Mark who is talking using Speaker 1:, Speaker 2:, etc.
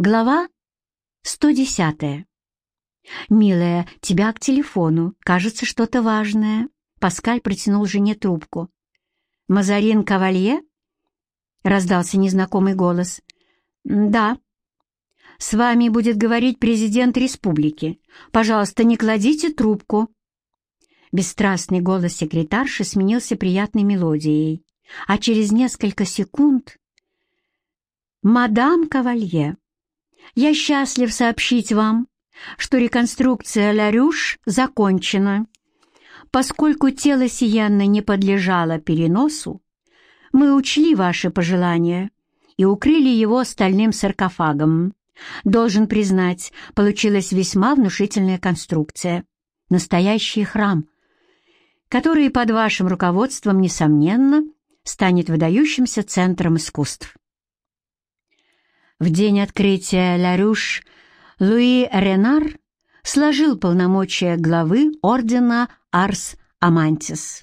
Speaker 1: Глава 110. «Милая, тебя к телефону. Кажется, что-то важное». Паскаль протянул жене трубку. «Мазарин Кавалье?» — раздался незнакомый голос. «Да». «С вами будет говорить президент республики. Пожалуйста, не кладите трубку». Бесстрастный голос секретарши сменился приятной мелодией, а через несколько секунд... «Мадам Кавалье, я счастлив сообщить вам, что реконструкция Ларюш закончена. Поскольку тело Сиянны не подлежало переносу, мы учли ваши пожелания и укрыли его стальным саркофагом. Должен признать, получилась весьма внушительная конструкция. Настоящий храм, который под вашим руководством, несомненно, станет выдающимся центром искусств. В день открытия Ларюш Луи Ренар сложил полномочия главы ордена Арс Амантис.